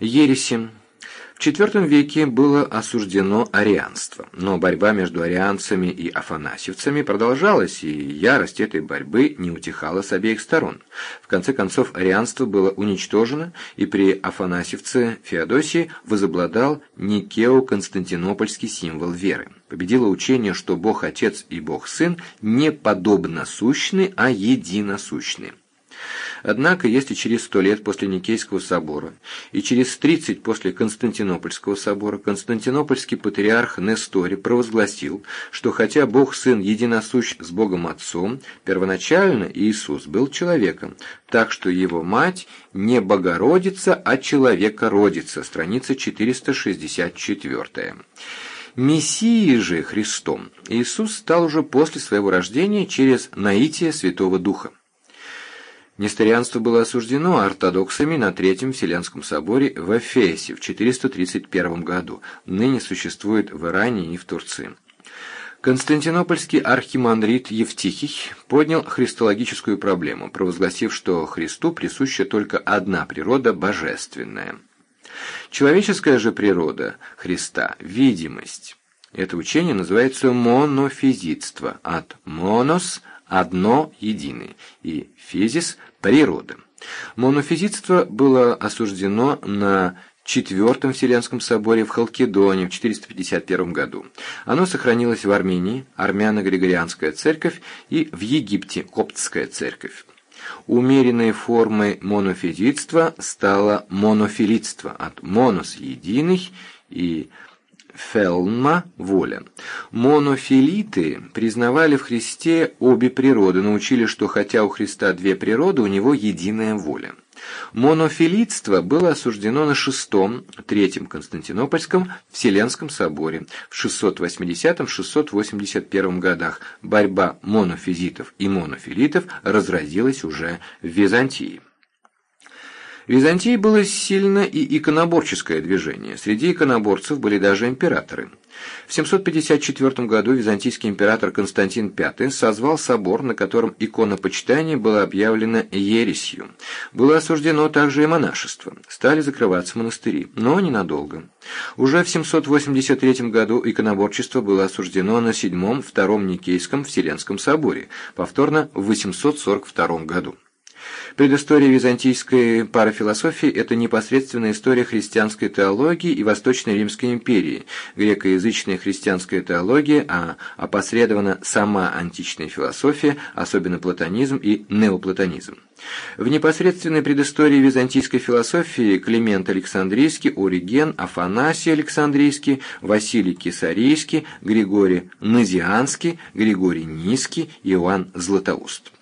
Ереси. В IV веке было осуждено арианство, но борьба между арианцами и афанасьевцами продолжалась, и ярость этой борьбы не утихала с обеих сторон. В конце концов, арианство было уничтожено, и при афанасьевце Феодосии возобладал Никео-Константинопольский символ веры. Победило учение, что Бог-Отец и Бог-Сын не подобно сущны, а единосущны. Однако, если через сто лет после Никейского собора и через тридцать после Константинопольского собора Константинопольский патриарх Нестори провозгласил, что хотя Бог Сын единосущ с Богом Отцом, первоначально Иисус был человеком, так что его мать не Богородица, а человека родится, страница 464. Мессией же Христом Иисус стал уже после своего рождения через наитие Святого Духа. Несторианство было осуждено ортодоксами на Третьем Вселенском соборе в Эфесе в 431 году, ныне существует в Иране и в Турции. Константинопольский архимандрит Евтихий поднял христологическую проблему, провозгласив, что Христу присуща только одна природа – божественная. Человеческая же природа Христа – видимость. Это учение называется монофизитство, от «монос» – «одно единое» и «физис» природы. Монофизитство было осуждено на Четвертом Вселенском соборе в Халкидоне в 451 году. Оно сохранилось в Армении, армяно-григорианская церковь, и в Египте, коптская церковь. Умеренной формой монофизитства стало монофилитство от «монос» – «единый» и Фелма – воля. Монофилиты признавали в Христе обе природы, научили, что хотя у Христа две природы, у него единая воля. Монофилитство было осуждено на шестом, третьем Константинопольском Вселенском соборе в 680-681 годах. Борьба монофизитов и монофилитов разразилась уже в Византии. Византии было сильно и иконоборческое движение. Среди иконоборцев были даже императоры. В 754 году византийский император Константин V созвал собор, на котором иконопочитание было объявлено ересью. Было осуждено также и монашество. Стали закрываться монастыри, но ненадолго. Уже в 783 году иконоборчество было осуждено на седьмом-втором Никейском Вселенском соборе, повторно в 842 году. Предыстория византийской парафилософии – это непосредственная история христианской теологии и Восточной Римской империи, грекоязычная христианская теология, а опосредованно сама античная философия, особенно платонизм и неоплатонизм. В непосредственной предыстории византийской философии Климент Александрийский, Ориген, Афанасий Александрийский, Василий Кесарийский, Григорий Назианский, Григорий Низкий, Иоанн Златоуст.